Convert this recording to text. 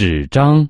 纸张。